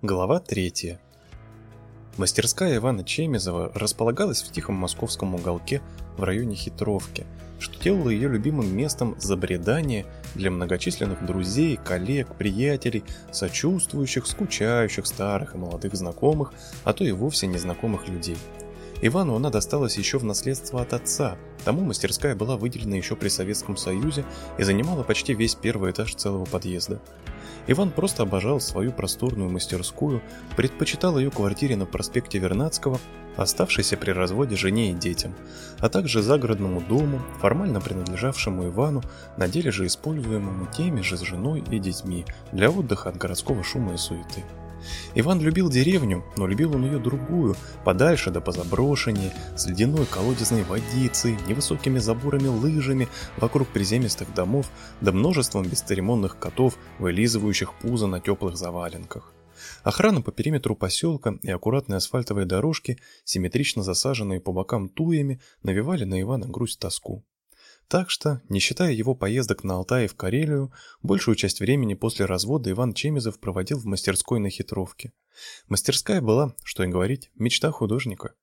Глава 3. Мастерская Ивана Чемизова располагалась в тихом московском уголке в районе Хитровки, что делало ее любимым местом забредания для многочисленных друзей, коллег, приятелей, сочувствующих, скучающих старых и молодых знакомых, а то и вовсе незнакомых людей. Ивану она досталась еще в наследство от отца, тому мастерская была выделена еще при Советском Союзе и занимала почти весь первый этаж целого подъезда. Иван просто обожал свою просторную мастерскую, предпочитал ее квартире на проспекте Вернадского, оставшейся при разводе жене и детям, а также загородному дому, формально принадлежавшему Ивану, на деле же используемому теми же с женой и детьми для отдыха от городского шума и суеты. Иван любил деревню, но любил он ее другую, подальше да позаброшеннее, с ледяной колодезной водицей, невысокими заборами лыжами вокруг приземистых домов, да множеством бесцеремонных котов, вылизывающих пузо на теплых заваленках. Охрана по периметру поселка и аккуратные асфальтовые дорожки, симметрично засаженные по бокам туями, навевали на Ивана грусть тоску. Так что, не считая его поездок на Алтай и в Карелию, большую часть времени после развода Иван Чемизов проводил в мастерской на хитровке. Мастерская была, что и говорить, мечта художника.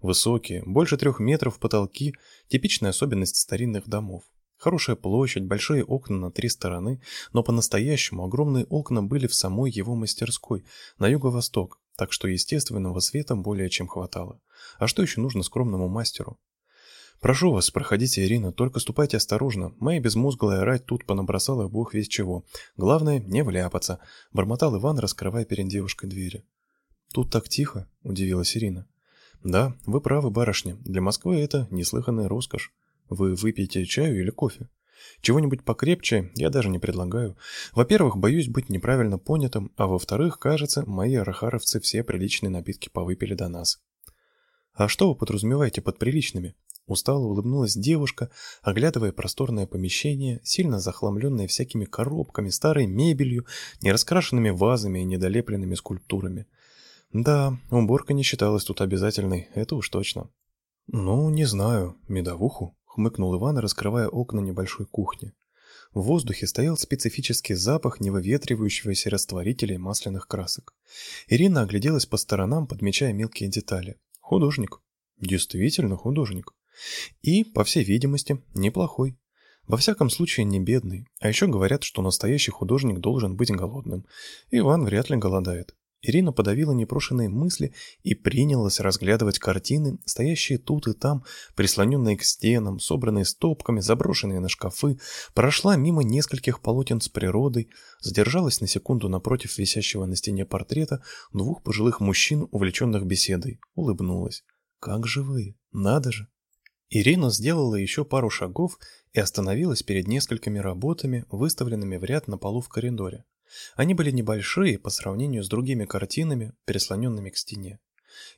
Высокие, больше трех метров потолки – типичная особенность старинных домов. Хорошая площадь, большие окна на три стороны, но по-настоящему огромные окна были в самой его мастерской, на юго-восток, так что естественного света более чем хватало. А что еще нужно скромному мастеру? «Прошу вас, проходите, Ирина, только ступайте осторожно. Моя безмозглая рать тут понабросала бог весь чего. Главное, не вляпаться», — бормотал Иван, раскрывая перед девушкой двери. «Тут так тихо», — удивилась Ирина. «Да, вы правы, барышня. Для Москвы это неслыханная роскошь. Вы выпьете чаю или кофе?» Чего-нибудь покрепче я даже не предлагаю. Во-первых, боюсь быть неправильно понятым, а во-вторых, кажется, мои арахаровцы все приличные напитки повыпили до нас. А что вы подразумеваете под приличными? Устало улыбнулась девушка, оглядывая просторное помещение, сильно захламленное всякими коробками, старой мебелью, нераскрашенными вазами и недолепленными скульптурами. Да, уборка не считалась тут обязательной, это уж точно. Ну, не знаю, медовуху, хмыкнул Иван, раскрывая окна небольшой кухни. В воздухе стоял специфический запах невыветривающегося растворителя масляных красок. Ирина огляделась по сторонам, подмечая мелкие детали. Художник. Действительно художник. И, по всей видимости, неплохой. Во всяком случае, не бедный. А еще говорят, что настоящий художник должен быть голодным. Иван вряд ли голодает. Ирина подавила непрошенные мысли и принялась разглядывать картины, стоящие тут и там, прислоненные к стенам, собранные стопками, заброшенные на шкафы, прошла мимо нескольких полотен с природой, задержалась на секунду напротив висящего на стене портрета двух пожилых мужчин, увлеченных беседой, улыбнулась. Как живые, надо же! Ирина сделала еще пару шагов и остановилась перед несколькими работами, выставленными в ряд на полу в коридоре. Они были небольшие по сравнению с другими картинами, прислоненными к стене.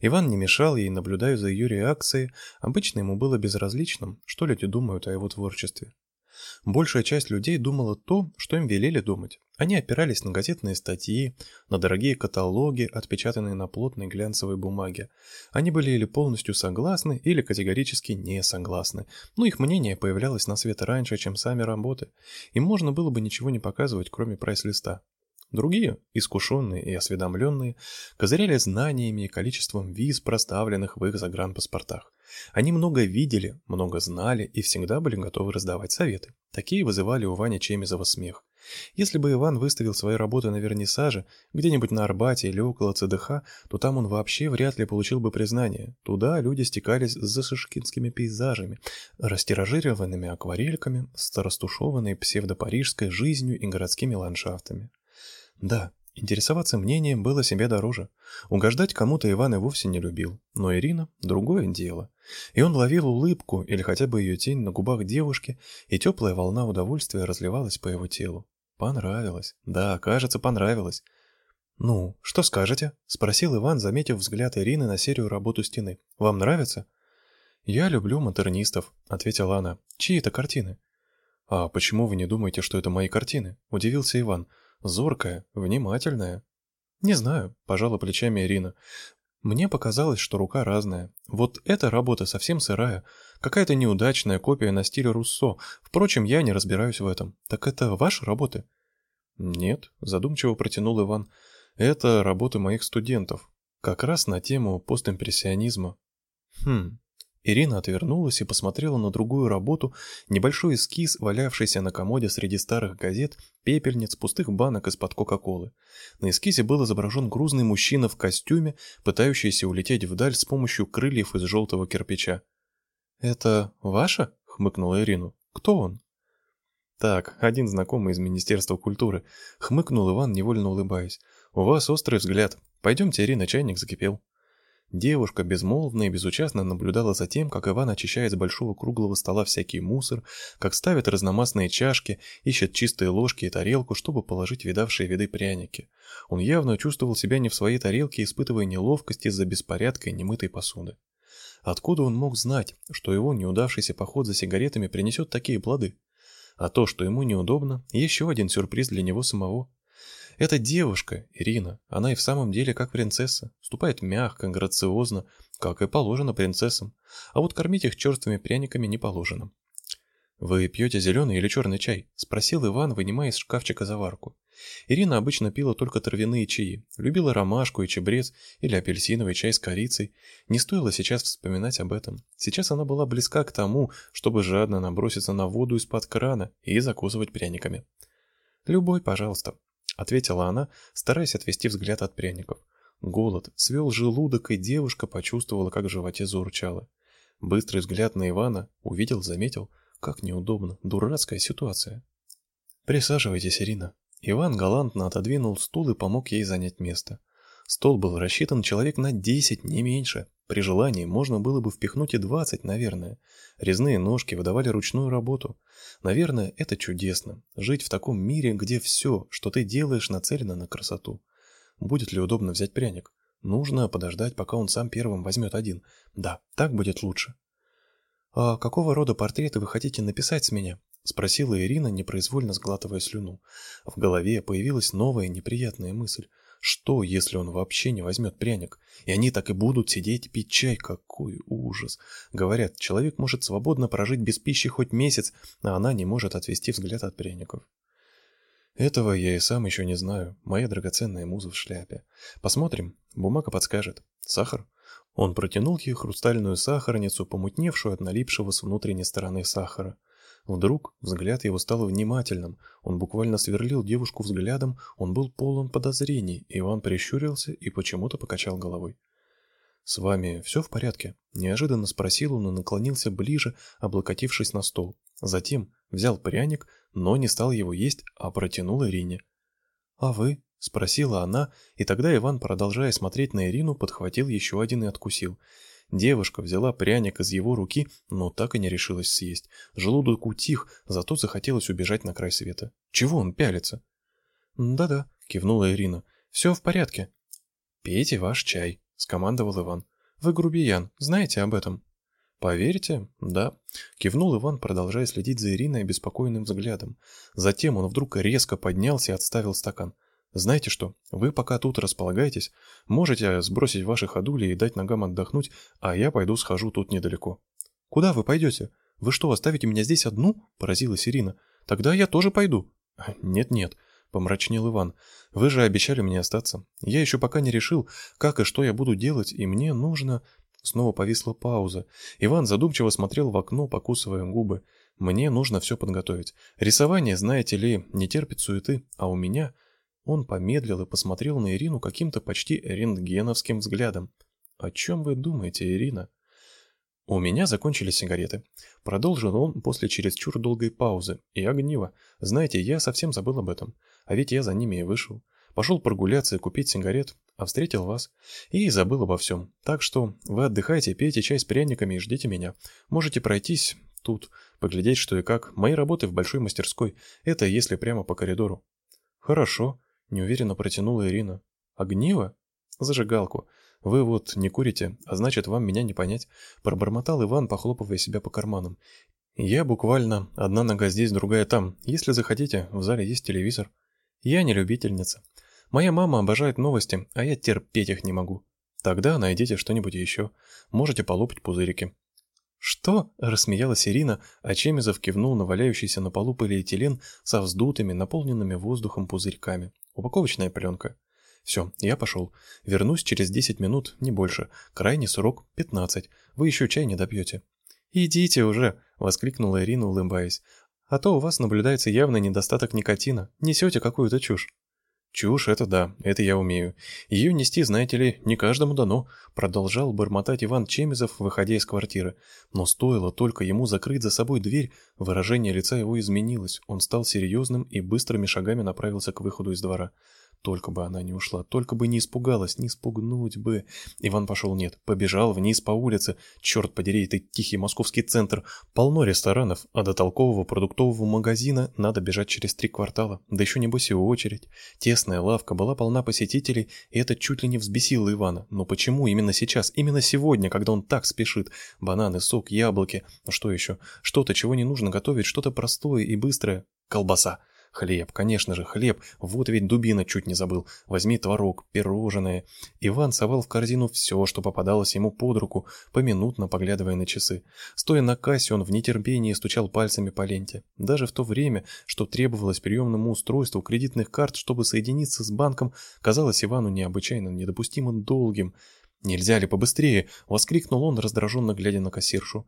Иван не мешал ей, наблюдая за ее реакцией, обычно ему было безразличным, что люди думают о его творчестве. Большая часть людей думала то, что им велели думать. Они опирались на газетные статьи, на дорогие каталоги, отпечатанные на плотной глянцевой бумаге. Они были или полностью согласны, или категорически не согласны, но их мнение появлялось на свет раньше, чем сами работы. Им можно было бы ничего не показывать, кроме прайс-листа. Другие, искушенные и осведомленные, козыряли знаниями и количеством виз, проставленных в их загранпаспортах. Они много видели, много знали и всегда были готовы раздавать советы. Такие вызывали у Вани Чемизова смех. Если бы Иван выставил свои работы на вернисаже, где-нибудь на Арбате или около ЦДХ, то там он вообще вряд ли получил бы признание. Туда люди стекались за шишкинскими пейзажами, растиражированными акварельками, старостушеванной псевдопарижской жизнью и городскими ландшафтами. Да, интересоваться мнением было себе дороже. Угождать кому-то Иван и вовсе не любил, но Ирина — другое дело. И он ловил улыбку или хотя бы ее тень на губах девушки, и теплая волна удовольствия разливалась по его телу. Понравилось. Да, кажется, понравилось. «Ну, что скажете?» — спросил Иван, заметив взгляд Ирины на серию работу стены. «Вам нравится?» «Я люблю модернистов», — ответила она. «Чьи это картины?» «А почему вы не думаете, что это мои картины?» — удивился Иван. Зоркая, внимательная. Не знаю, пожала плечами Ирина. Мне показалось, что рука разная. Вот эта работа совсем сырая, какая-то неудачная копия на стиле Руссо. Впрочем, я не разбираюсь в этом. Так это ваши работы? Нет, задумчиво протянул Иван. Это работы моих студентов. Как раз на тему постимпрессионизма. Хм. Ирина отвернулась и посмотрела на другую работу, небольшой эскиз, валявшийся на комоде среди старых газет, пепельниц, пустых банок из-под Кока-Колы. На эскизе был изображен грузный мужчина в костюме, пытающийся улететь вдаль с помощью крыльев из желтого кирпича. «Это ваша?» — хмыкнула Ирину. «Кто он?» «Так, один знакомый из Министерства культуры», — хмыкнул Иван, невольно улыбаясь. «У вас острый взгляд. Пойдемте, Ирина, чайник закипел». Девушка безмолвно и безучастно наблюдала за тем, как Иван очищает с большого круглого стола всякий мусор, как ставит разномастные чашки, ищет чистые ложки и тарелку, чтобы положить видавшие виды пряники. Он явно чувствовал себя не в своей тарелке, испытывая неловкость из-за беспорядка и немытой посуды. Откуда он мог знать, что его неудавшийся поход за сигаретами принесет такие плоды? А то, что ему неудобно, еще один сюрприз для него самого. Эта девушка, Ирина, она и в самом деле как принцесса, ступает мягко, грациозно, как и положено принцессам, а вот кормить их черствыми пряниками не положено. «Вы пьете зеленый или черный чай?» – спросил Иван, вынимая из шкафчика заварку. Ирина обычно пила только травяные чаи, любила ромашку и чабрец или апельсиновый чай с корицей. Не стоило сейчас вспоминать об этом. Сейчас она была близка к тому, чтобы жадно наброситься на воду из-под крана и закусывать пряниками. «Любой, пожалуйста», — ответила она, стараясь отвести взгляд от пряников. Голод свел желудок, и девушка почувствовала, как в животе заурчало. Быстрый взгляд на Ивана увидел, заметил, как неудобно, дурацкая ситуация. «Присаживайтесь, Ирина». Иван галантно отодвинул стул и помог ей занять место. Стол был рассчитан человек на десять, не меньше. При желании можно было бы впихнуть и двадцать, наверное. Резные ножки выдавали ручную работу. Наверное, это чудесно. Жить в таком мире, где все, что ты делаешь, нацелено на красоту. Будет ли удобно взять пряник? Нужно подождать, пока он сам первым возьмет один. Да, так будет лучше. «А какого рода портреты вы хотите написать с меня?» — спросила Ирина, непроизвольно сглатывая слюну. В голове появилась новая неприятная мысль. Что, если он вообще не возьмет пряник? И они так и будут сидеть и пить чай. Какой ужас! Говорят, человек может свободно прожить без пищи хоть месяц, а она не может отвести взгляд от пряников. Этого я и сам еще не знаю. Моя драгоценная муза в шляпе. Посмотрим. Бумага подскажет. Сахар? Он протянул ей хрустальную сахарницу, помутневшую от налипшего с внутренней стороны сахара. Вдруг взгляд его стал внимательным. Он буквально сверлил девушку взглядом, он был полон подозрений. Иван прищурился и почему-то покачал головой. «С вами все в порядке?» – неожиданно спросил он и наклонился ближе, облокотившись на стол. Затем взял пряник, но не стал его есть, а протянул Ирине. «А вы?» – спросила она, и тогда Иван, продолжая смотреть на Ирину, подхватил еще один и откусил – Девушка взяла пряник из его руки, но так и не решилась съесть. Желудок утих, зато захотелось убежать на край света. Чего он пялится? «Да-да», — кивнула Ирина. «Все в порядке». «Пейте ваш чай», — скомандовал Иван. «Вы грубиян, знаете об этом?» «Поверите? Да», — кивнул Иван, продолжая следить за Ириной беспокойным взглядом. Затем он вдруг резко поднялся и отставил стакан. Знаете что, вы пока тут располагаетесь, можете сбросить ваши ходули и дать ногам отдохнуть, а я пойду схожу тут недалеко. Куда вы пойдете? Вы что, оставите меня здесь одну? Поразилась Ирина. Тогда я тоже пойду. Нет-нет, помрачнел Иван. Вы же обещали мне остаться. Я еще пока не решил, как и что я буду делать, и мне нужно... Снова повисла пауза. Иван задумчиво смотрел в окно, покусывая губы. Мне нужно все подготовить. Рисование, знаете ли, не терпит суеты, а у меня он помедлил и посмотрел на Ирину каким-то почти рентгеновским взглядом. «О чем вы думаете, Ирина?» «У меня закончились сигареты», — продолжил он после чересчур долгой паузы. «И огниво. Знаете, я совсем забыл об этом. А ведь я за ними и вышел. Пошел прогуляться и купить сигарет, а встретил вас. И забыл обо всем. Так что вы отдыхайте, пейте чай с пряниками и ждите меня. Можете пройтись тут, поглядеть что и как. Мои работы в большой мастерской. Это если прямо по коридору». «Хорошо», неуверенно протянула Ирина. Огниво? Зажигалку. Вы вот не курите, а значит, вам меня не понять, пробормотал Иван, похлопывая себя по карманам. Я буквально одна нога здесь, другая там. Если захотите, в зале есть телевизор. Я не любительница. Моя мама обожает новости, а я терпеть их не могу. Тогда найдите что-нибудь еще. Можете полопать пузырики. «Что?» – рассмеялась Ирина, а Чемизов кивнул на валяющийся на полу полиэтилен со вздутыми, наполненными воздухом пузырьками. Упаковочная пленка. Все, я пошел. Вернусь через 10 минут, не больше. Крайний срок 15. Вы еще чай не допьете. «Идите уже!» — воскликнула Ирина, улыбаясь. «А то у вас наблюдается явный недостаток никотина. Несете какую-то чушь». «Чушь — это да, это я умею. Ее нести, знаете ли, не каждому дано», — продолжал бормотать Иван Чемизов, выходя из квартиры. Но стоило только ему закрыть за собой дверь, выражение лица его изменилось, он стал серьезным и быстрыми шагами направился к выходу из двора. Только бы она не ушла, только бы не испугалась, не спугнуть бы. Иван пошел нет, побежал вниз по улице. Черт подери, это тихий московский центр. Полно ресторанов, а до толкового продуктового магазина надо бежать через три квартала. Да еще небось и очередь. Тесная лавка была полна посетителей, и это чуть ли не взбесило Ивана. Но почему именно сейчас, именно сегодня, когда он так спешит? Бананы, сок, яблоки. Ну что еще? Что-то, чего не нужно готовить, что-то простое и быстрое. Колбаса. Хлеб, конечно же, хлеб. Вот ведь дубина чуть не забыл. Возьми творог, пирожное. Иван совал в корзину все, что попадалось ему под руку, поминутно поглядывая на часы. Стоя на кассе, он в нетерпении стучал пальцами по ленте. Даже в то время, что требовалось приемному устройству кредитных карт, чтобы соединиться с банком, казалось Ивану необычайно недопустимо долгим. «Нельзя ли побыстрее?» — воскликнул он, раздраженно глядя на кассиршу.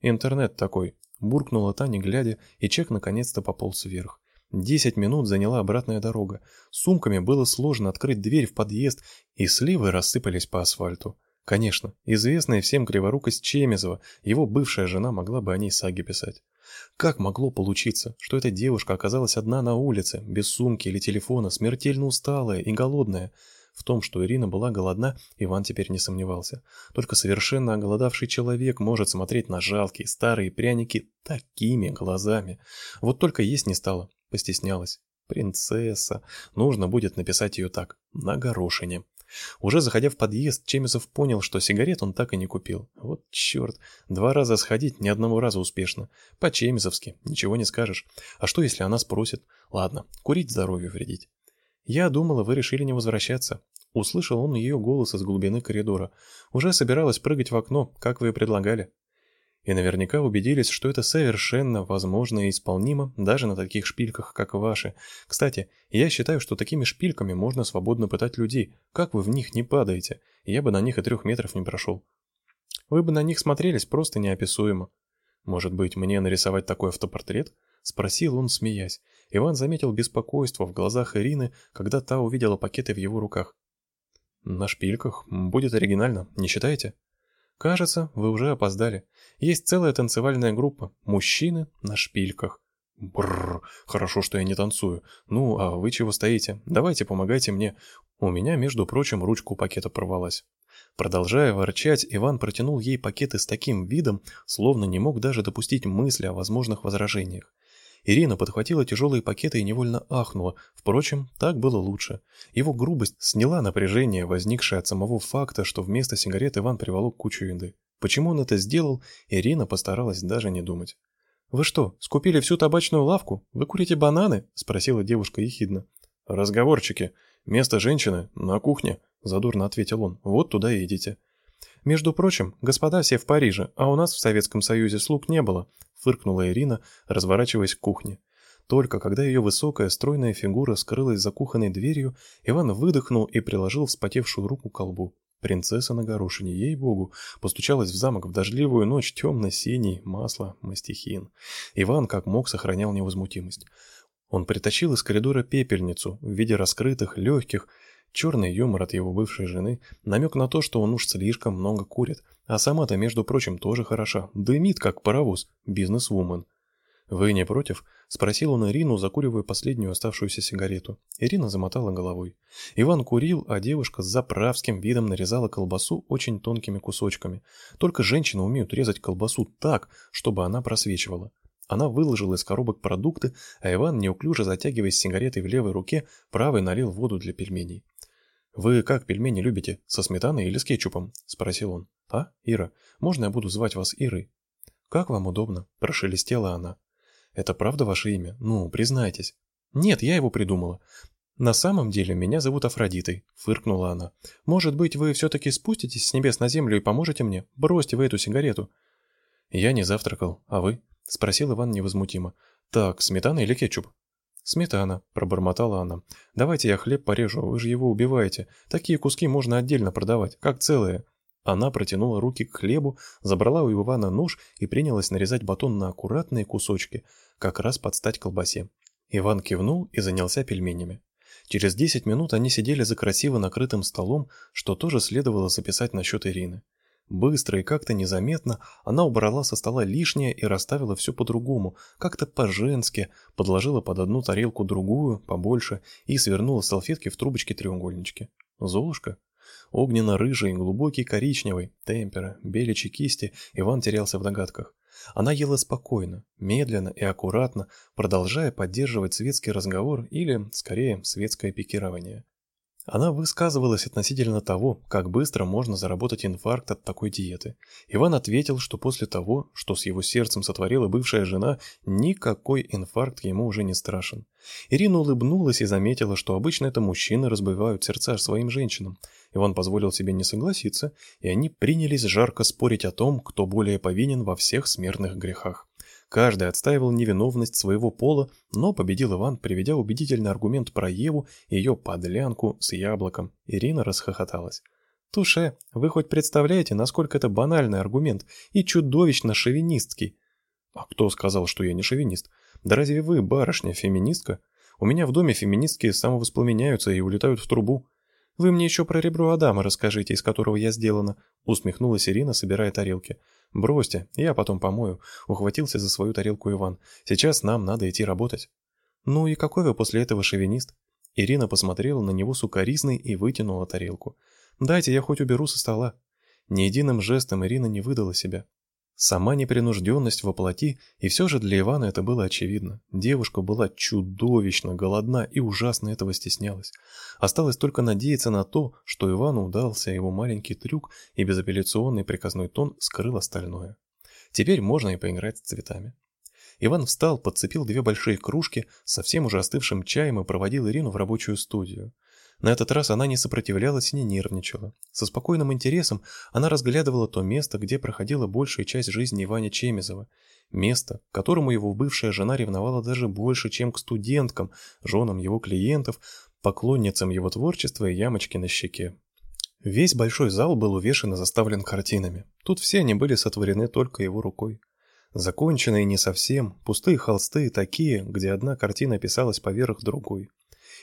«Интернет такой», — буркнула Таня, глядя, и чек наконец-то пополз вверх. Десять минут заняла обратная дорога. Сумками было сложно открыть дверь в подъезд, и сливы рассыпались по асфальту. Конечно, известная всем криворукость Чемезова, его бывшая жена могла бы о ней саги писать. Как могло получиться, что эта девушка оказалась одна на улице, без сумки или телефона, смертельно усталая и голодная? В том, что Ирина была голодна, Иван теперь не сомневался. Только совершенно оголодавший человек может смотреть на жалкие старые пряники такими глазами. Вот только есть не стало. Постеснялась. Принцесса. Нужно будет написать ее так, на горошине. Уже заходя в подъезд, Чемизов понял, что сигарет он так и не купил. Вот черт, два раза сходить, ни одного раза успешно. По-чемизовски, ничего не скажешь. А что, если она спросит? Ладно, курить здоровью вредить. Я думала, вы решили не возвращаться. Услышал он ее голос из глубины коридора. Уже собиралась прыгать в окно, как вы и предлагали и наверняка убедились, что это совершенно возможно и исполнимо даже на таких шпильках, как ваши. Кстати, я считаю, что такими шпильками можно свободно пытать людей. Как вы в них не падаете? Я бы на них и трех метров не прошел. Вы бы на них смотрелись просто неописуемо. Может быть, мне нарисовать такой автопортрет? Спросил он, смеясь. Иван заметил беспокойство в глазах Ирины, когда та увидела пакеты в его руках. На шпильках будет оригинально, не считаете? Кажется, вы уже опоздали. Есть целая танцевальная группа. Мужчины на шпильках. Бррр, хорошо, что я не танцую. Ну, а вы чего стоите? Давайте помогайте мне. У меня, между прочим, ручка у пакета порвалась. Продолжая ворчать, Иван протянул ей пакеты с таким видом, словно не мог даже допустить мысли о возможных возражениях. Ирина подхватила тяжелые пакеты и невольно ахнула. Впрочем, так было лучше. Его грубость сняла напряжение, возникшее от самого факта, что вместо сигарет Иван приволок кучу еды. Почему он это сделал, Ирина постаралась даже не думать. «Вы что, скупили всю табачную лавку? Вы курите бананы?» – спросила девушка ехидно. «Разговорчики. Место женщины на кухне», – задурно ответил он. «Вот туда и идите». «Между прочим, господа все в Париже, а у нас в Советском Союзе слуг не было фыркнула Ирина, разворачиваясь к кухне. Только когда ее высокая стройная фигура скрылась за кухонной дверью, Иван выдохнул и приложил вспотевшую руку к колбу. Принцесса на горошине, ей-богу, постучалась в замок в дождливую ночь темно-синий, масло, мастихин. Иван как мог сохранял невозмутимость. Он притащил из коридора пепельницу в виде раскрытых, легких, черный юмор от его бывшей жены, намек на то, что он уж слишком много курит, а сама-то, между прочим, тоже хороша. Дымит, как паровоз. Бизнес-вумен. «Вы не против?» — спросил он Ирину, закуривая последнюю оставшуюся сигарету. Ирина замотала головой. Иван курил, а девушка с заправским видом нарезала колбасу очень тонкими кусочками. Только женщины умеют резать колбасу так, чтобы она просвечивала. Она выложила из коробок продукты, а Иван, неуклюже затягиваясь сигаретой в левой руке, правой налил воду для пельменей. «Вы как пельмени любите, со сметаной или с кетчупом?» — спросил он. «А, Ира, можно я буду звать вас Ирой?» «Как вам удобно?» – прошелестела она. «Это правда ваше имя? Ну, признайтесь». «Нет, я его придумала. На самом деле меня зовут Афродитой», – фыркнула она. «Может быть, вы все-таки спуститесь с небес на землю и поможете мне? Бросьте вы эту сигарету». «Я не завтракал, а вы?» – спросил Иван невозмутимо. «Так, сметана или кетчуп?» «Сметана», — пробормотала она. «Давайте я хлеб порежу, вы же его убиваете. Такие куски можно отдельно продавать, как целые». Она протянула руки к хлебу, забрала у Ивана нож и принялась нарезать батон на аккуратные кусочки, как раз под стать колбасе. Иван кивнул и занялся пельменями. Через 10 минут они сидели за красиво накрытым столом, что тоже следовало записать насчет Ирины. Быстро и как-то незаметно она убрала со стола лишнее и расставила все по-другому, как-то по-женски, подложила под одну тарелку другую, побольше, и свернула салфетки в трубочки-треугольнички. Золушка? Огненно-рыжий, глубокий коричневый, темпера, беличьи кисти, Иван терялся в догадках. Она ела спокойно, медленно и аккуратно, продолжая поддерживать светский разговор или, скорее, светское пикирование. Она высказывалась относительно того, как быстро можно заработать инфаркт от такой диеты. Иван ответил, что после того, что с его сердцем сотворила бывшая жена, никакой инфаркт ему уже не страшен. Ирина улыбнулась и заметила, что обычно это мужчины разбивают сердца своим женщинам. Иван позволил себе не согласиться, и они принялись жарко спорить о том, кто более повинен во всех смертных грехах. Каждый отстаивал невиновность своего пола, но победил Иван, приведя убедительный аргумент про Еву и ее подлянку с яблоком. Ирина расхохоталась. «Туше, вы хоть представляете, насколько это банальный аргумент и чудовищно шовинистский?» «А кто сказал, что я не шовинист? Да разве вы, барышня, феминистка? У меня в доме феминистки самовоспламеняются и улетают в трубу. Вы мне еще про ребро Адама расскажите, из которого я сделана», усмехнулась Ирина, собирая тарелки. «Бросьте, я потом помою», — ухватился за свою тарелку Иван. «Сейчас нам надо идти работать». «Ну и какой вы после этого шовинист?» Ирина посмотрела на него сукоризной и вытянула тарелку. «Дайте, я хоть уберу со стола». Ни единым жестом Ирина не выдала себя. Сама непринужденность воплоти, и все же для Ивана это было очевидно. Девушка была чудовищно голодна и ужасно этого стеснялась. Осталось только надеяться на то, что Ивану удался его маленький трюк, и безапелляционный приказной тон скрыл остальное. Теперь можно и поиграть с цветами. Иван встал, подцепил две большие кружки с совсем уже остывшим чаем и проводил Ирину в рабочую студию. На этот раз она не сопротивлялась и не нервничала. Со спокойным интересом она разглядывала то место, где проходила большая часть жизни Ивана Чемизова. Место, к которому его бывшая жена ревновала даже больше, чем к студенткам, женам его клиентов, поклонницам его творчества и ямочки на щеке. Весь большой зал был увешан и заставлен картинами. Тут все они были сотворены только его рукой. Законченные не совсем, пустые холсты такие, где одна картина писалась поверх другой.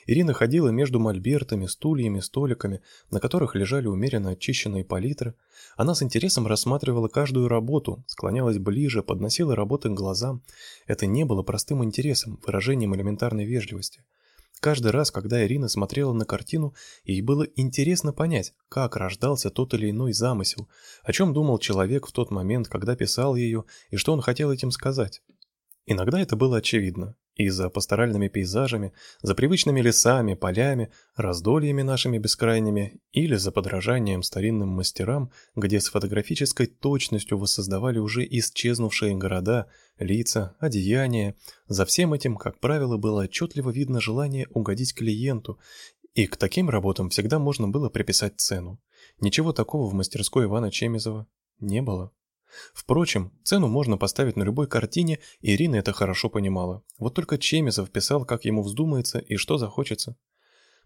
Ирина ходила между мольбертами, стульями, столиками, на которых лежали умеренно очищенные палитры. Она с интересом рассматривала каждую работу, склонялась ближе, подносила работы к глазам. Это не было простым интересом, выражением элементарной вежливости. Каждый раз, когда Ирина смотрела на картину, ей было интересно понять, как рождался тот или иной замысел, о чем думал человек в тот момент, когда писал ее, и что он хотел этим сказать. Иногда это было очевидно, и за пасторальными пейзажами, за привычными лесами, полями, раздольями нашими бескрайними, или за подражанием старинным мастерам, где с фотографической точностью воссоздавали уже исчезнувшие города, лица, одеяния. За всем этим, как правило, было отчетливо видно желание угодить клиенту, и к таким работам всегда можно было приписать цену. Ничего такого в мастерской Ивана Чемизова не было. Впрочем, цену можно поставить на любой картине, и Ирина это хорошо понимала. Вот только Чемизов писал, как ему вздумается и что захочется.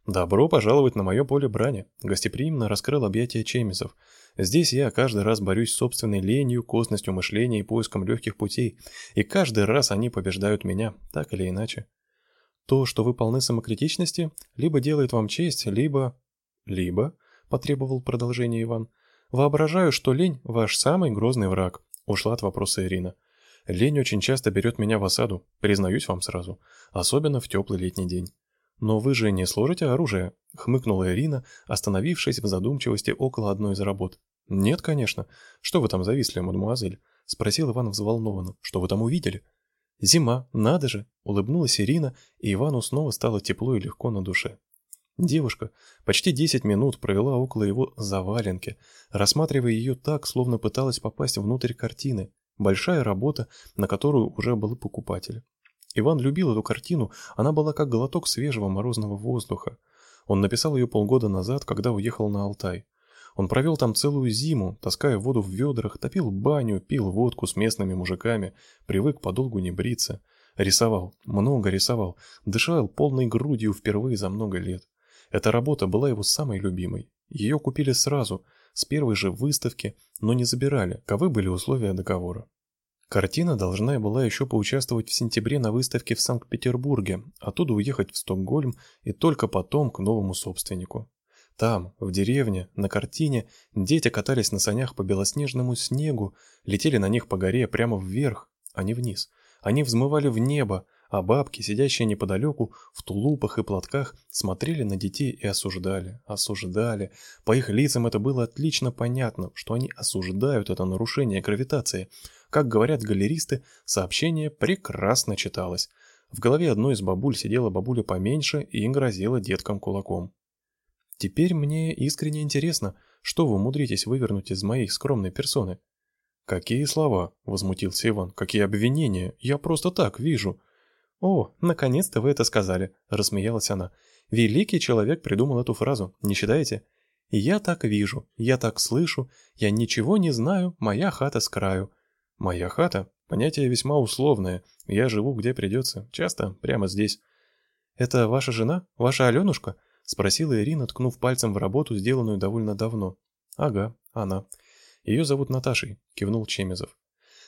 «Добро пожаловать на мое поле брани», — гостеприимно раскрыл объятия Чемизов. «Здесь я каждый раз борюсь с собственной ленью, косностью мышления и поиском легких путей, и каждый раз они побеждают меня, так или иначе. То, что вы полны самокритичности, либо делает вам честь, либо...» «Либо», — потребовал продолжение Иван, — Воображаю, что лень – ваш самый грозный враг. Ушла от вопроса Ирина. Лень очень часто берет меня в осаду, признаюсь вам сразу, особенно в теплый летний день. Но вы же не сложите оружие, хмыкнула Ирина, остановившись в задумчивости около одной из работ. Нет, конечно. Что вы там зависли, мадемуазель? спросил Иван взволнованно. Что вы там увидели? Зима, надо же, улыбнулась Ирина, и Ивану снова стало тепло и легко на душе. Девушка почти 10 минут провела около его заваленки, рассматривая ее так, словно пыталась попасть внутрь картины. Большая работа, на которую уже был покупатель. Иван любил эту картину, она была как глоток свежего морозного воздуха. Он написал ее полгода назад, когда уехал на Алтай. Он провел там целую зиму, таская воду в ведрах, топил баню, пил водку с местными мужиками, привык подолгу не бриться. Рисовал, много рисовал, дышал полной грудью впервые за много лет. Эта работа была его самой любимой. Ее купили сразу, с первой же выставки, но не забирали, каковы были условия договора. Картина должна была еще поучаствовать в сентябре на выставке в Санкт-Петербурге, оттуда уехать в Стокгольм и только потом к новому собственнику. Там, в деревне, на картине, дети катались на санях по белоснежному снегу, летели на них по горе прямо вверх, а не вниз. Они взмывали в небо, а бабки, сидящие неподалеку, в тулупах и платках, смотрели на детей и осуждали, осуждали. По их лицам это было отлично понятно, что они осуждают это нарушение гравитации. Как говорят галеристы, сообщение прекрасно читалось. В голове одной из бабуль сидела бабуля поменьше и грозила деткам кулаком. Теперь мне искренне интересно, что вы умудритесь вывернуть из моей скромной персоны. Какие слова, возмутился Иван. Какие обвинения? Я просто так вижу. О, наконец-то вы это сказали, рассмеялась она. Великий человек придумал эту фразу, не считаете? Я так вижу, я так слышу, я ничего не знаю, моя хата с краю. Моя хата понятие весьма условное. Я живу где придется, часто прямо здесь. Это ваша жена, ваша Алёнушка? спросила Ирина, ткнув пальцем в работу, сделанную довольно давно. Ага, она. Ее зовут Наташей, кивнул Чемезов.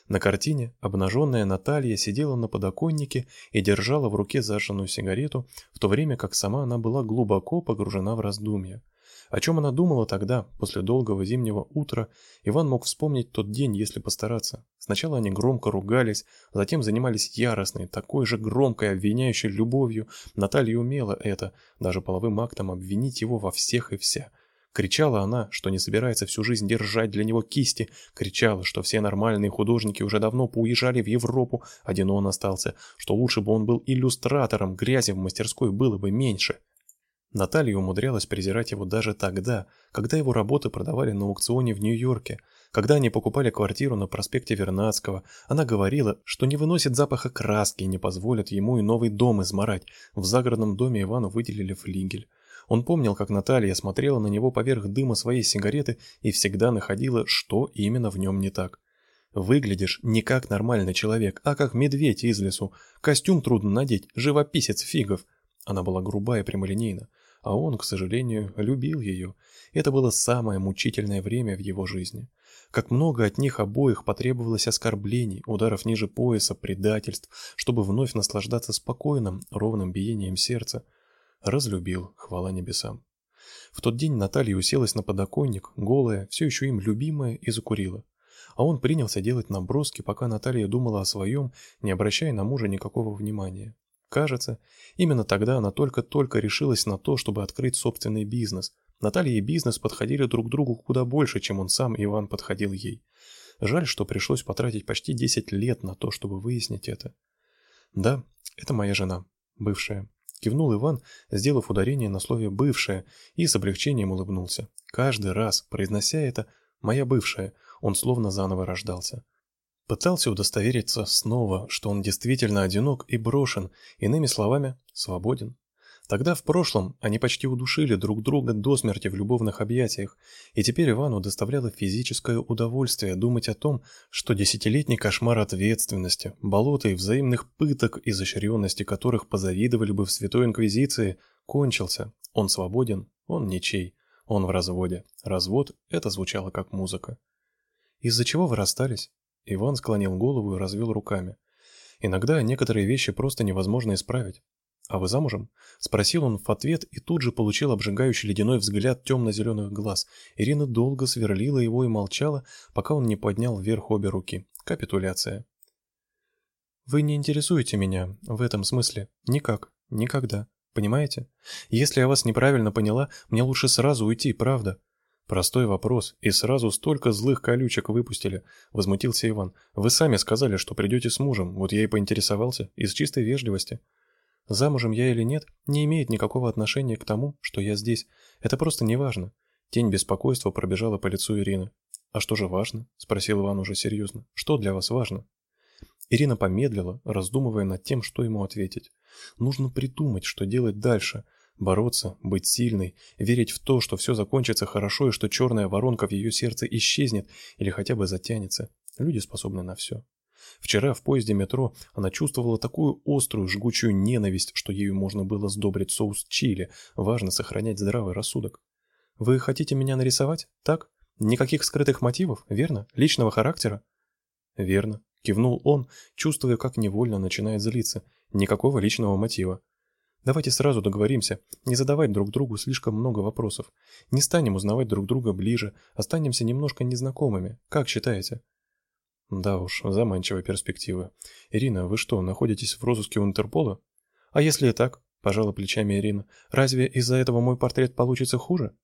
На картине обнаженная Наталья сидела на подоконнике и держала в руке зажженную сигарету, в то время как сама она была глубоко погружена в раздумья. О чем она думала тогда, после долгого зимнего утра, Иван мог вспомнить тот день, если постараться. Сначала они громко ругались, затем занимались яростной, такой же громкой, обвиняющей любовью. Наталья умела это, даже половым актом обвинить его во всех и вся. Кричала она, что не собирается всю жизнь держать для него кисти, кричала, что все нормальные художники уже давно поуезжали в Европу, один он остался, что лучше бы он был иллюстратором, грязи в мастерской было бы меньше. Наталья умудрялась презирать его даже тогда, когда его работы продавали на аукционе в Нью-Йорке, когда они покупали квартиру на проспекте Вернадского. Она говорила, что не выносит запаха краски и не позволит ему и новый дом измарать. В загородном доме Ивану выделили флигель. Он помнил, как Наталья смотрела на него поверх дыма своей сигареты и всегда находила, что именно в нем не так. Выглядишь не как нормальный человек, а как медведь из лесу. Костюм трудно надеть, живописец фигов. Она была грубая и прямолинейна а он, к сожалению, любил ее. Это было самое мучительное время в его жизни. Как много от них обоих потребовалось оскорблений, ударов ниже пояса, предательств, чтобы вновь наслаждаться спокойным, ровным биением сердца. Разлюбил, хвала небесам. В тот день Наталья уселась на подоконник, голая, все еще им любимая, и закурила. А он принялся делать наброски, пока Наталья думала о своем, не обращая на мужа никакого внимания. Кажется, именно тогда она только-только решилась на то, чтобы открыть собственный бизнес. Наталья и бизнес подходили друг другу куда больше, чем он сам, Иван, подходил ей. Жаль, что пришлось потратить почти 10 лет на то, чтобы выяснить это. Да, это моя жена, бывшая. Кивнул Иван, сделав ударение на слове «бывшая», и с облегчением улыбнулся. Каждый раз, произнося это «моя бывшая», он словно заново рождался. Пытался удостовериться снова, что он действительно одинок и брошен, иными словами, свободен. Тогда в прошлом они почти удушили друг друга до смерти в любовных объятиях, и теперь Ивану доставляло физическое удовольствие думать о том, что десятилетний кошмар ответственности, болота и взаимных пыток, изощренности которых позавидовали бы в Святой Инквизиции, кончился. Он свободен, он ничей, он в разводе. Развод это звучало как музыка. Из-за чего вы расстались? Иван склонил голову и развел руками. Иногда некоторые вещи просто невозможно исправить. А вы замужем? спросил он в ответ и тут же получил обжигающий ледяной взгляд темно зеленых глаз. Ирина долго сверлила его и молчала, пока он не поднял вверх обе руки. Капитуляция. Вы не интересуете меня в этом смысле никак, никогда. Понимаете? Если я вас неправильно поняла, мне лучше сразу уйти, правда? Простой вопрос, и сразу столько злых колючек выпустили, возмутился Иван. Вы сами сказали, что придете с мужем, вот я и поинтересовался, из чистой вежливости. Замужем я или нет, не имеет никакого отношения к тому, что я здесь. Это просто неважно. Тень беспокойства пробежала по лицу Ирины. А что же важно? спросил Иван уже серьезно. Что для вас важно? Ирина помедлила, раздумывая над тем, что ему ответить. Нужно придумать, что делать дальше. Бороться, быть сильной, верить в то, что все закончится хорошо и что черная воронка в ее сердце исчезнет или хотя бы затянется. Люди способны на все. Вчера в поезде метро она чувствовала такую острую, жгучую ненависть, что ею можно было сдобрить соус чили. Важно сохранять здравый рассудок. Вы хотите меня нарисовать? Так? Никаких скрытых мотивов, верно? Личного характера? Верно, кивнул он, чувствуя, как невольно начинает злиться. Никакого личного мотива. Давайте сразу договоримся, не задавать друг другу слишком много вопросов. Не станем узнавать друг друга ближе, останемся немножко незнакомыми. Как считаете? Да уж, заманчивая перспектива. Ирина, вы что, находитесь в розыске у Интерпола? А если и так? Пожала плечами Ирина. Разве из-за этого мой портрет получится хуже?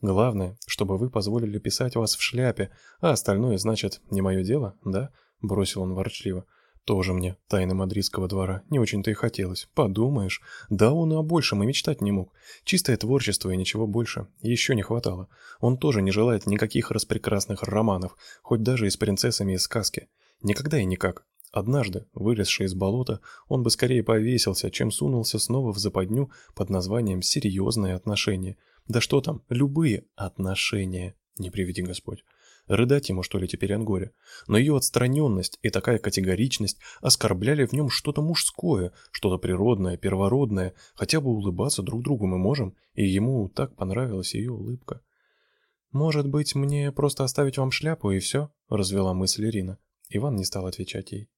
Главное, чтобы вы позволили писать вас в шляпе, а остальное, значит, не мое дело, да? Бросил он ворчливо. Тоже мне тайны мадридского двора. Не очень-то и хотелось. Подумаешь, да он и о большем и мечтать не мог. Чистое творчество и ничего больше. Еще не хватало. Он тоже не желает никаких распрекрасных романов, хоть даже и с принцессами из сказки. Никогда и никак. Однажды, вылезший из болота, он бы скорее повесился, чем сунулся снова в западню под названием «серьезные отношения». Да что там, любые отношения, не приведи Господь. Рыдать ему, что ли, теперь Ангоре? Но ее отстраненность и такая категоричность оскорбляли в нем что-то мужское, что-то природное, первородное. Хотя бы улыбаться друг другу мы можем, и ему так понравилась ее улыбка. «Может быть, мне просто оставить вам шляпу и все?» — развела мысль Ирина. Иван не стал отвечать ей.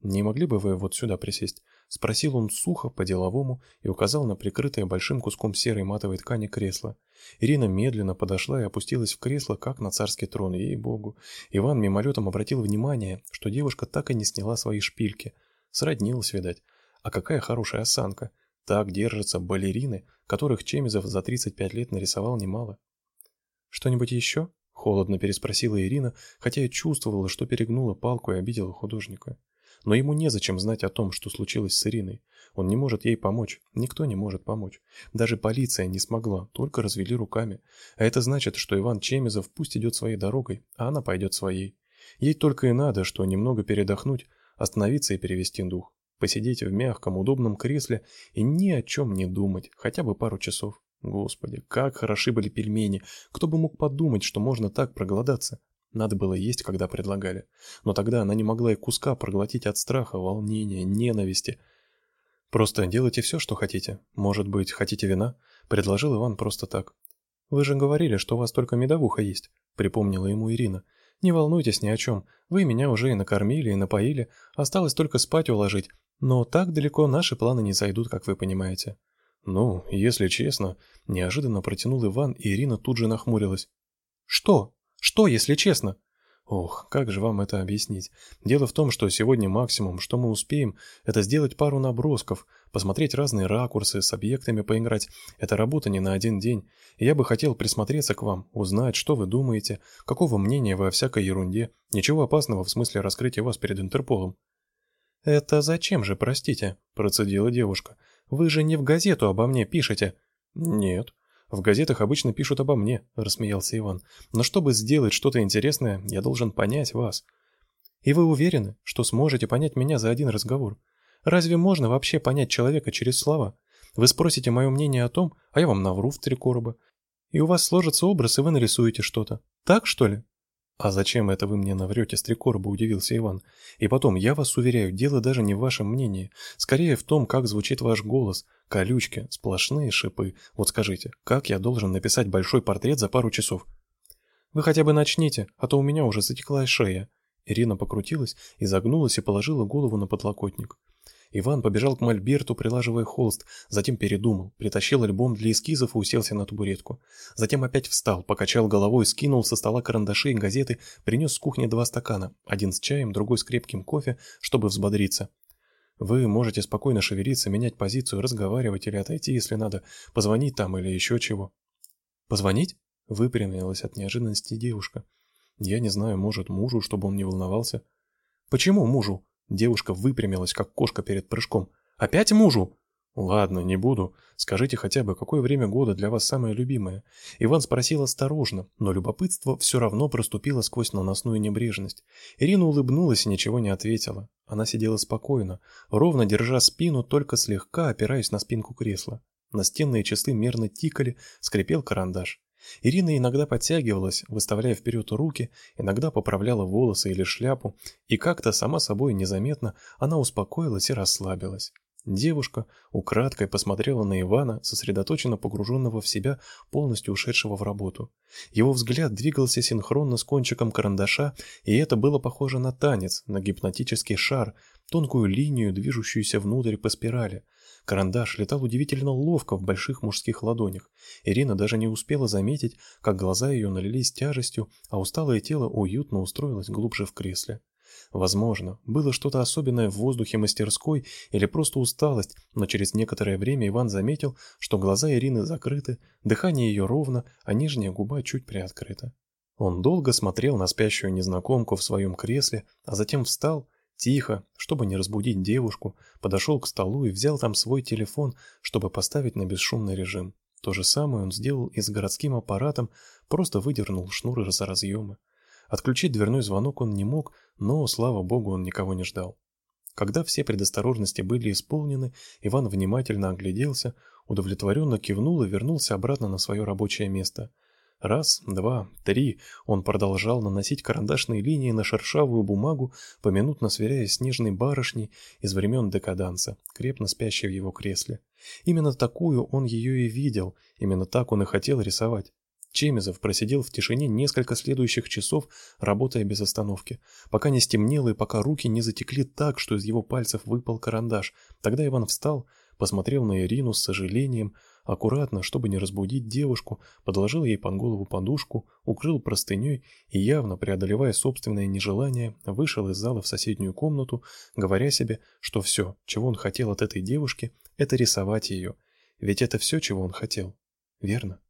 «Не могли бы вы вот сюда присесть? Спросил он сухо, по-деловому, и указал на прикрытое большим куском серой матовой ткани кресло. Ирина медленно подошла и опустилась в кресло, как на царский трон, ей-богу. Иван мимолетом обратил внимание, что девушка так и не сняла свои шпильки. Сроднилась, видать. А какая хорошая осанка. Так держатся балерины, которых Чемизов за 35 лет нарисовал немало. «Что-нибудь еще?» — холодно переспросила Ирина, хотя и чувствовала, что перегнула палку и обидела художника. Но ему незачем знать о том, что случилось с Ириной. Он не может ей помочь. Никто не может помочь. Даже полиция не смогла, только развели руками. А это значит, что Иван Чемизов пусть идет своей дорогой, а она пойдет своей. Ей только и надо, что немного передохнуть, остановиться и перевести дух. Посидеть в мягком, удобном кресле и ни о чем не думать, хотя бы пару часов. Господи, как хороши были пельмени. Кто бы мог подумать, что можно так проголодаться? Надо было есть, когда предлагали. Но тогда она не могла и куска проглотить от страха, волнения, ненависти. «Просто делайте все, что хотите. Может быть, хотите вина?» — предложил Иван просто так. «Вы же говорили, что у вас только медовуха есть», — припомнила ему Ирина. «Не волнуйтесь ни о чем. Вы меня уже и накормили, и напоили. Осталось только спать уложить. Но так далеко наши планы не зайдут, как вы понимаете». «Ну, если честно...» — неожиданно протянул Иван, и Ирина тут же нахмурилась. «Что?» Что, если честно? Ох, как же вам это объяснить? Дело в том, что сегодня максимум, что мы успеем, это сделать пару набросков, посмотреть разные ракурсы, с объектами поиграть. Это работа не на один день. Я бы хотел присмотреться к вам, узнать, что вы думаете, какого мнения вы о всякой ерунде. Ничего опасного в смысле раскрытия вас перед Интерполом. «Это зачем же, простите?» – процедила девушка. «Вы же не в газету обо мне пишете». «Нет», в газетах обычно пишут обо мне, рассмеялся Иван. Но чтобы сделать что-то интересное, я должен понять вас. И вы уверены, что сможете понять меня за один разговор? Разве можно вообще понять человека через слова? Вы спросите мое мнение о том, а я вам навру в три короба. И у вас сложится образ, и вы нарисуете что-то. Так, что ли? «А зачем это вы мне наврете, стрекорба?» – удивился Иван. «И потом, я вас уверяю, дело даже не в вашем мнении. Скорее в том, как звучит ваш голос. Колючки, сплошные шипы. Вот скажите, как я должен написать большой портрет за пару часов?» «Вы хотя бы начните, а то у меня уже затекла шея». Ирина покрутилась, изогнулась и положила голову на подлокотник. Иван побежал к мольберту, прилаживая холст, затем передумал, притащил альбом для эскизов и уселся на табуретку. Затем опять встал, покачал головой, скинул со стола карандаши и газеты, принес с кухни два стакана, один с чаем, другой с крепким кофе, чтобы взбодриться. Вы можете спокойно шевелиться, менять позицию, разговаривать или отойти, если надо, позвонить там или еще чего. Позвонить? Выпрямилась от неожиданности девушка. Я не знаю, может, мужу, чтобы он не волновался. Почему мужу? Девушка выпрямилась, как кошка перед прыжком. «Опять мужу?» «Ладно, не буду. Скажите хотя бы, какое время года для вас самое любимое?» Иван спросил осторожно, но любопытство все равно проступило сквозь наносную небрежность. Ирина улыбнулась и ничего не ответила. Она сидела спокойно, ровно держа спину, только слегка опираясь на спинку кресла. Настенные часы мерно тикали, скрипел карандаш. Ирина иногда подтягивалась, выставляя вперед руки, иногда поправляла волосы или шляпу, и как-то сама собой незаметно она успокоилась и расслабилась. Девушка украдкой посмотрела на Ивана, сосредоточенно погруженного в себя, полностью ушедшего в работу. Его взгляд двигался синхронно с кончиком карандаша, и это было похоже на танец, на гипнотический шар, тонкую линию, движущуюся внутрь по спирали. Карандаш летал удивительно ловко в больших мужских ладонях. Ирина даже не успела заметить, как глаза ее налились тяжестью, а усталое тело уютно устроилось глубже в кресле. Возможно, было что-то особенное в воздухе мастерской или просто усталость, но через некоторое время Иван заметил, что глаза Ирины закрыты, дыхание ее ровно, а нижняя губа чуть приоткрыта. Он долго смотрел на спящую незнакомку в своем кресле, а затем встал, тихо, чтобы не разбудить девушку, подошел к столу и взял там свой телефон, чтобы поставить на бесшумный режим. То же самое он сделал и с городским аппаратом, просто выдернул шнур из разъема. Отключить дверной звонок он не мог, но, слава богу, он никого не ждал. Когда все предосторожности были исполнены, Иван внимательно огляделся, удовлетворенно кивнул и вернулся обратно на свое рабочее место. Раз, два, три, он продолжал наносить карандашные линии на шершавую бумагу, поминутно сверяя с нежной барышней из времен декаданса, крепко спящей в его кресле. Именно такую он ее и видел, именно так он и хотел рисовать. Чемизов просидел в тишине несколько следующих часов, работая без остановки, пока не стемнело и пока руки не затекли так, что из его пальцев выпал карандаш. Тогда Иван встал, посмотрел на Ирину с сожалением, аккуратно, чтобы не разбудить девушку, подложил ей под голову подушку, укрыл простыней и, явно преодолевая собственное нежелание, вышел из зала в соседнюю комнату, говоря себе, что все, чего он хотел от этой девушки, это рисовать ее. Ведь это все, чего он хотел. Верно?